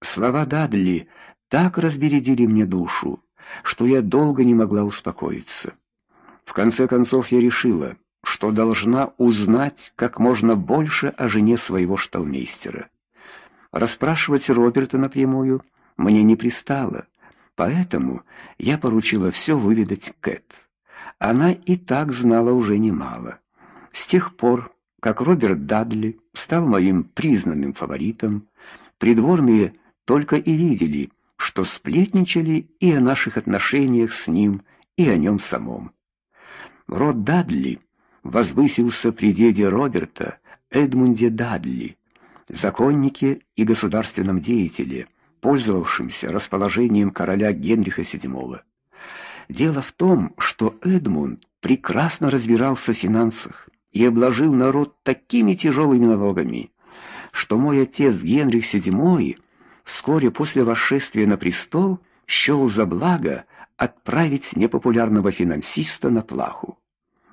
Слова Дадли так разбередили мне душу, что я долго не могла успокоиться. В конце концов я решила, что должна узнать как можно больше о жене своего шталмейстера. Расспрашивать Роберта напрямую мне не пристало, поэтому я поручила все выведать Кэт. Она и так знала уже немало. С тех пор, как Роберт Дадли стал моим признанным фаворитом, придворные только и видели, что сплетничали и о наших отношениях с ним, и о нем самом. Род Дадли возвысился при деде Роберта, Эдмунде Дадли, законнике и государственном деятеле, пользовавшемся расположением короля Генриха VII. Дело в том, что Эдмунд прекрасно разбирался в финансах и обложил народ такими тяжелыми налогами, что мой отец Генрих VII вскоре после восшествия на престол счел за благо отправить непопулярного финансиста на плаху.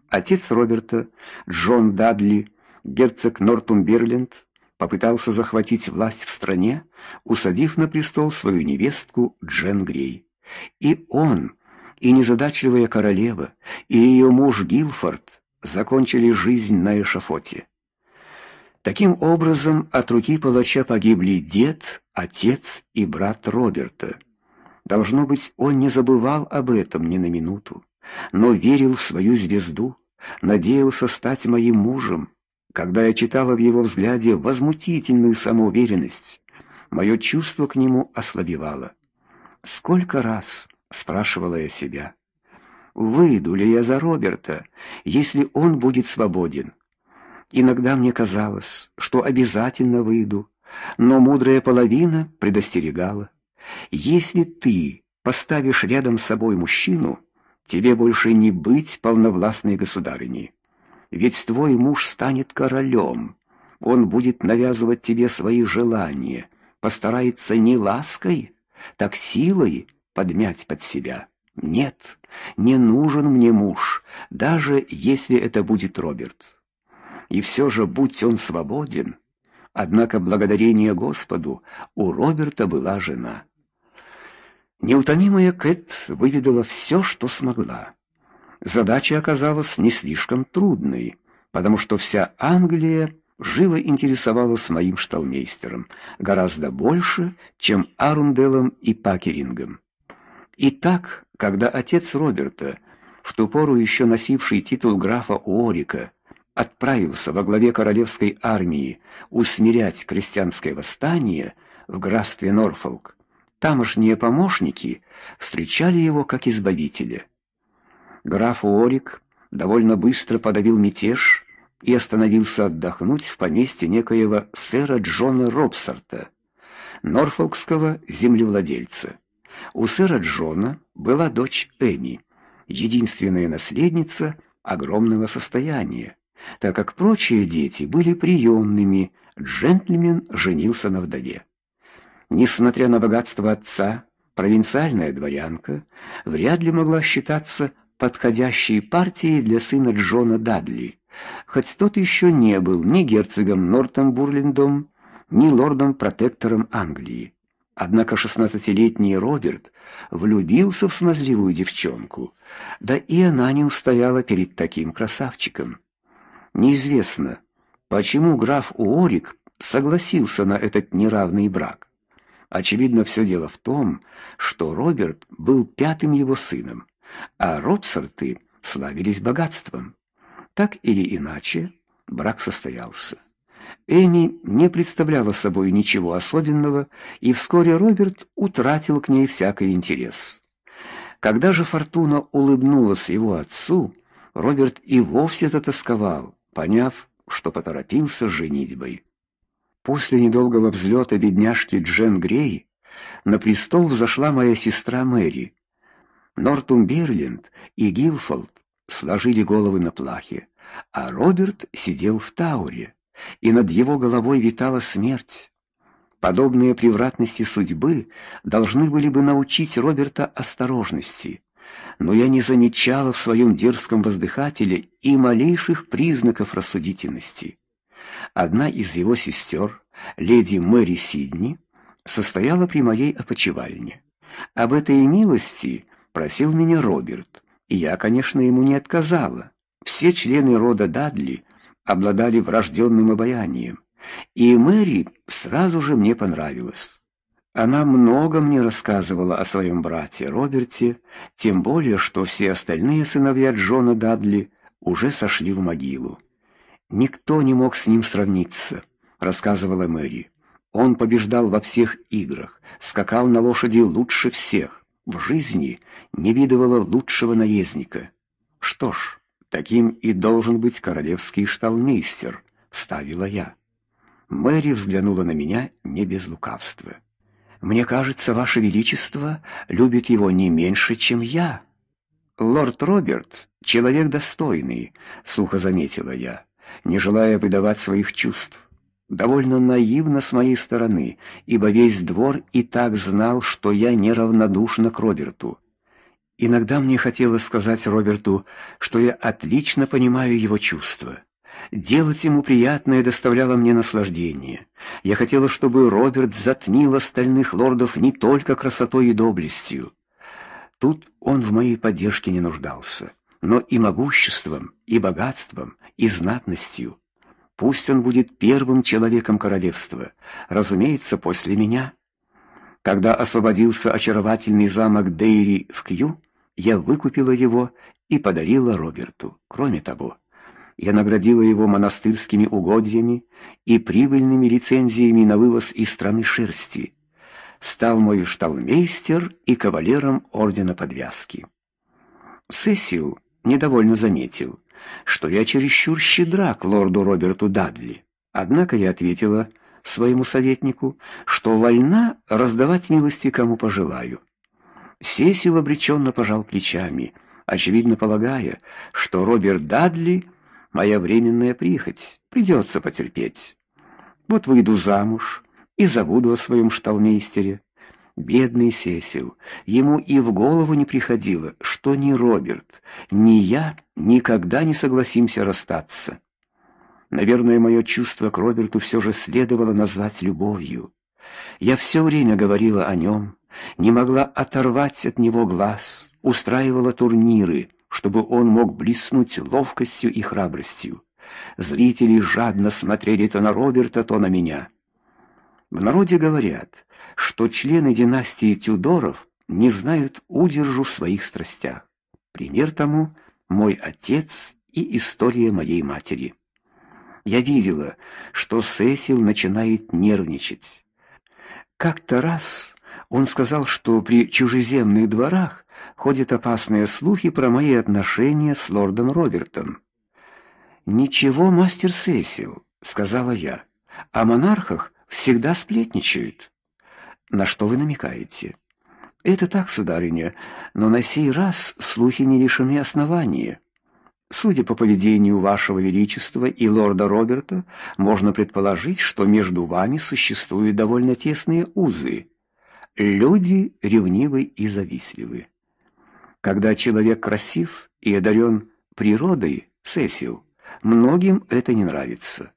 Отец Роберта, Джон Дадли, герцог Нортумберленд, попытался захватить власть в стране, усадив на престол свою невестку Джен Грей. И он, и незадачливая королева, и ее муж Гилфорд закончили жизнь на эшафоте. Таким образом, от руки палача погибли дед, отец и брат Роберта. Должно быть, он не забывал об этом ни на минуту, но верил в свою звезду, надеялся стать моим мужем. Когда я читала в его взгляде возмутительную самоуверенность, мое чувство к нему ослабевало. Сколько раз спрашивала я себя, выйду ли я за Роберта, если он будет свободен? Иногда мне казалось, что обязательно выйду, но мудрая половина предостерегала: если ты поставишь рядом с собой мужчину, тебе больше не быть полновластной государыней. Ведь твой муж станет королем. Он будет навязывать тебе свои желания, постарается не лаской, так силой подмять под себя. Нет, не нужен мне муж, даже если это будет Роберт. И все же будь он свободен, однако благодарение Господу у Роберта была жена. Неутомимая Кэт выведала все, что смогла. Задача оказалась не слишком трудной, потому что вся Англия живо интересовалась моим шталмейстером гораздо больше, чем Арунделом и Пакерингом. И так, когда отец Роберта, в ту пору еще носивший титул графа Уорика, отправился во главе королевской армии усмирять крестьянское восстание в графстве Норфолк, тамошние помощники встречали его как избавителя. Граф Уорик довольно быстро подавил мятеж и остановился отдохнуть в поместье некоего сэра Джона Робсарта, норфолкского землевладельца. У сэра Джона была дочь Эми, единственная наследница огромного состояния. Так как прочие дети были приемными, джентльмен женился на вдове. Несмотря на богатство отца, провинциальная дворянка вряд ли могла считаться подходящей партией для сына Джона Дадли, хоть тот еще не был ни герцогом Нортамбурлендом, ни лордом-протектором Англии. Однако шестнадцатилетний Роберт влюбился в смазливую девчонку, да и она не устояла перед таким красавчиком. Неизвестно, почему граф Уорик согласился на этот неравный брак. Очевидно, все дело в том, что Роберт был пятым его сыном, а Робсарты славились богатством. Так или иначе, брак состоялся. Эми не представляла собой ничего особенного, и вскоре Роберт утратил к ней всякий интерес. Когда же Фортуна улыбнулась его отцу, Роберт и вовсе затасковал, поняв, что поторопился с женитьбой. После недолгого взлета бедняжки Джен Грей на престол взошла моя сестра Мэри. Нортумберленд и Гилфолд сложили головы на плахе, а Роберт сидел в Тауре и над его головой витала смерть. Подобные превратности судьбы должны были бы научить Роберта осторожности, но я не замечала в своем дерзком воздыхателе и малейших признаков рассудительности. Одна из его сестер, леди Мэри Сидни, состояла при моей опочивальне. Об этой милости просил меня Роберт, и я, конечно, ему не отказала. Все члены рода Дадли обладали врожденным обаянием, и Мэри сразу же мне понравилась. Она много мне рассказывала о своем брате Роберте, тем более что все остальные сыновья Джона Дадли уже сошли в могилу. Никто не мог с ним сравниться, рассказывала Мэри. Он побеждал во всех играх, скакал на лошади лучше всех. В жизни не видывала лучшего наездника. Что ж, таким и должен быть королевский шталмейстер, ставила я. Мэри взглянула на меня не без лукавства. Мне кажется, ваше величество любит его не меньше, чем я. Лорд Роберт человек достойный, сухо заметила я, не желая выдавать своих чувств. Довольно наивно с моей стороны, ибо весь двор и так знал, что я неравнодушна к Роберту. Иногда мне хотелось сказать Роберту, что я отлично понимаю его чувства. Делать ему приятное доставляло мне наслаждение. Я хотела, чтобы Роберт затмил остальных лордов не только красотой и доблестью. Тут он в моей поддержке не нуждался, но и могуществом, и богатством, и знатностью. Пусть он будет первым человеком королевства, разумеется, после меня. Когда освободился очаровательный замок Дейри в Кью, я выкупила его и подарила Роберту. Кроме того, я наградила его монастырскими угодьями и прибыльными лицензиями на вывоз из страны шерсти. Стал мой шталмейстер и кавалером ордена Подвязки. Сесил недовольно заметил, что я чересчур щедра к лорду Роберту Дадли. Однако я ответила своему советнику, что вольна раздавать милости кому пожелаю. Сесил обреченно пожал плечами, очевидно полагая, что Роберт Дадли моя временная прихоть, придется потерпеть. Вот выйду замуж и забуду о своем шталмейстере. Бедный Сесил, ему и в голову не приходило, что ни Роберт, ни я никогда не согласимся расстаться. Наверное, мое чувство к Роберту все же следовало назвать любовью. Я все время говорила о нем, не могла оторвать от него глаз, устраивала турниры, чтобы он мог блеснуть ловкостью и храбростью. Зрители жадно смотрели то на Роберта, то на меня. В народе говорят, что члены династии Тюдоров не знают удержу в своих страстях. Пример тому мой отец и история моей матери. Я видела, что Сесил начинает нервничать. Как-то раз он сказал, что при чужеземных дворах ходят опасные слухи про мои отношения с лордом Робертом. Ничего, мастер Сесил, сказала я. О монархах всегда сплетничают. На что вы намекаете? Это так, сударыня, но на сей раз слухи не лишены основания. Судя по поведению вашего величества и лорда Роберта, можно предположить, что между вами существуют довольно тесные узы. Люди ревнивы и завистливы. Когда человек красив и одарен природой, Сесил, многим это не нравится.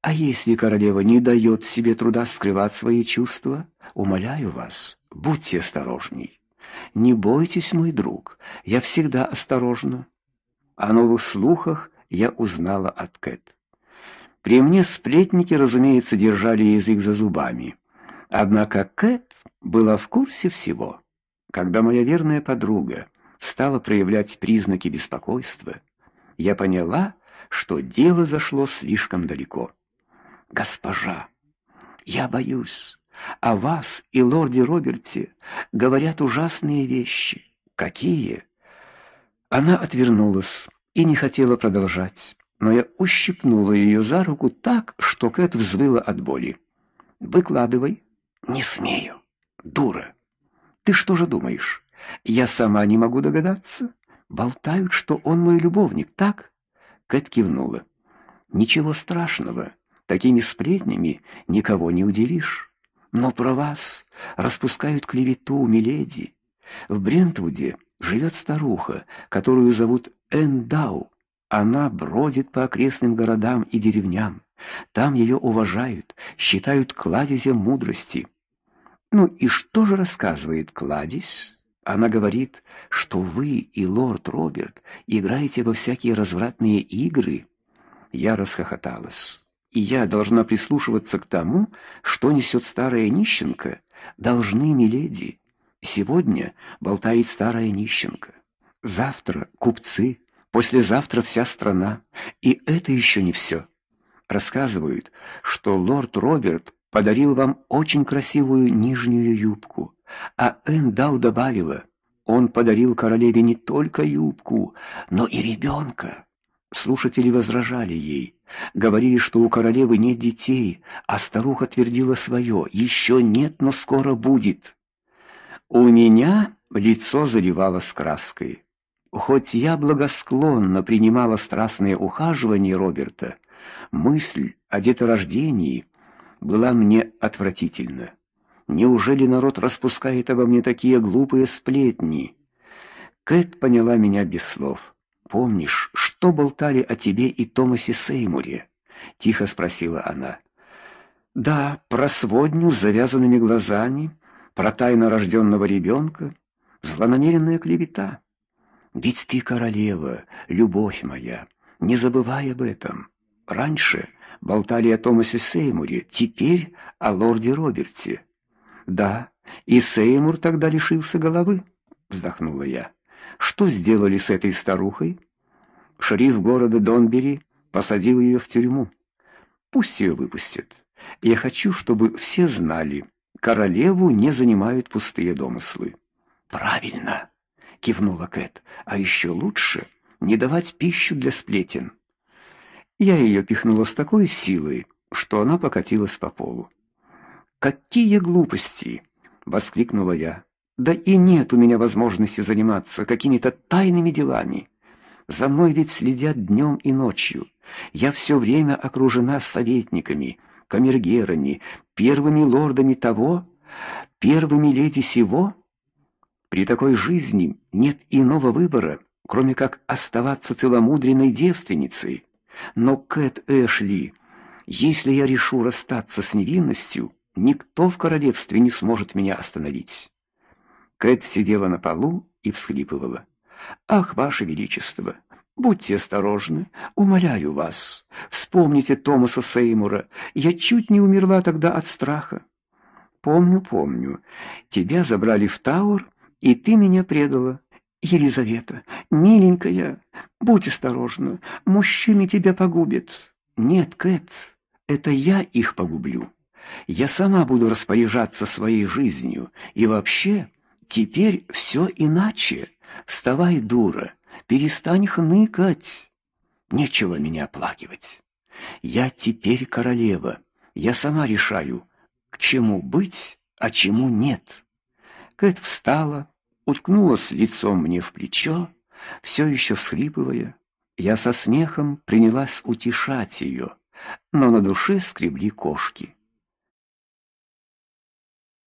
А если королева не дает себе труда скрывать свои чувства, умоляю вас, будьте осторожней. Не бойтесь, мой друг, я всегда осторожна. О новых слухах я узнала от Кэт. При мне сплетники, разумеется, держали язык за зубами. Однако Кэт была в курсе всего. Когда моя верная подруга стала проявлять признаки беспокойства, я поняла, что дело зашло слишком далеко. Госпожа, я боюсь. О вас и лорде Роберте говорят ужасные вещи. Какие? Она отвернулась и не хотела продолжать, но я ущипнула ее за руку так, что Кэт взвыла от боли. Выкладывай. Не смею. Дура. Ты что же думаешь? Я сама не могу догадаться. Болтают, что он мой любовник, так? Кэт кивнула. Ничего страшного. Такими сплетнями никого не удивишь. Но про вас распускают клевету, миледи. В Брентвуде живет старуха, которую зовут Эндау. Она бродит по окрестным городам и деревням. Там ее уважают, считают кладезем мудрости. Ну и что же рассказывает кладезь? Она говорит, что вы и лорд Роберт играете во всякие развратные игры. Я расхохоталась. И я должна прислушиваться к тому, что несет старая нищенка. Должны, миледи. Сегодня болтает старая нищенка. Завтра купцы, послезавтра вся страна. И это еще не все. Рассказывают, что лорд Роберт подарил вам очень красивую нижнюю юбку, а Эндау добавила, он подарил королеве не только юбку, но и ребенка. Слушатели возражали ей, говорили, что у королевы нет детей, а старуха твердила свое: «Еще нет, но скоро будет. У меня лицо заливалось краской. Хоть я благосклонно принимала страстные ухаживания Роберта, мысль о деторождении была мне отвратительна. Неужели народ распускает обо мне такие глупые сплетни? Кэт поняла меня без слов. Помнишь, что болтали о тебе и Томасе Сеймуре? тихо спросила она. Да, про сводню с завязанными глазами, про тайно рожденного ребенка, злонамеренная клевета. Ведь ты королева, любовь моя, не забывай об этом. Раньше болтали о Томасе Сеймуре, теперь о лорде Роберте. Да, и Сеймур тогда лишился головы, вздохнула я. Что сделали с этой старухой? Шериф города Донбери посадил ее в тюрьму. Пусть ее выпустят. Я хочу, чтобы все знали, королеву не занимают пустые домыслы. Правильно, кивнула Кэт. А еще лучше не давать пищу для сплетен. Я ее пихнула с такой силой, что она покатилась по полу. Какие глупости, воскликнула я. Да и нет у меня возможности заниматься какими-то тайными делами. За мной ведь следят днем и ночью. Я все время окружена советниками, камергерами, первыми лордами того, первыми леди сего. При такой жизни нет иного выбора, кроме как оставаться целомудренной девственницей. Но Кэт Эшли, если я решу расстаться с невинностью, никто в королевстве не сможет меня остановить. Кэт сидела на полу и всхлипывала. Ах, ваше величество, будьте осторожны, умоляю вас. Вспомните Томаса Сеймура. Я чуть не умерла тогда от страха. Помню, помню. Тебя забрали в Тауэр, и ты меня предала. Елизавета, миленькая, будь осторожна. Мужчины тебя погубят. Нет, Кэт, это я их погублю. Я сама буду распоряжаться своей жизнью, и вообще Теперь все иначе. Вставай, дура, перестань хныкать. Нечего меня оплакивать. Я теперь королева. Я сама решаю, к чему быть, а чему нет. Кэт встала, уткнулась лицом мне в плечо, все еще всхлипывая. Я со смехом принялась утешать ее, но на душе скребли кошки.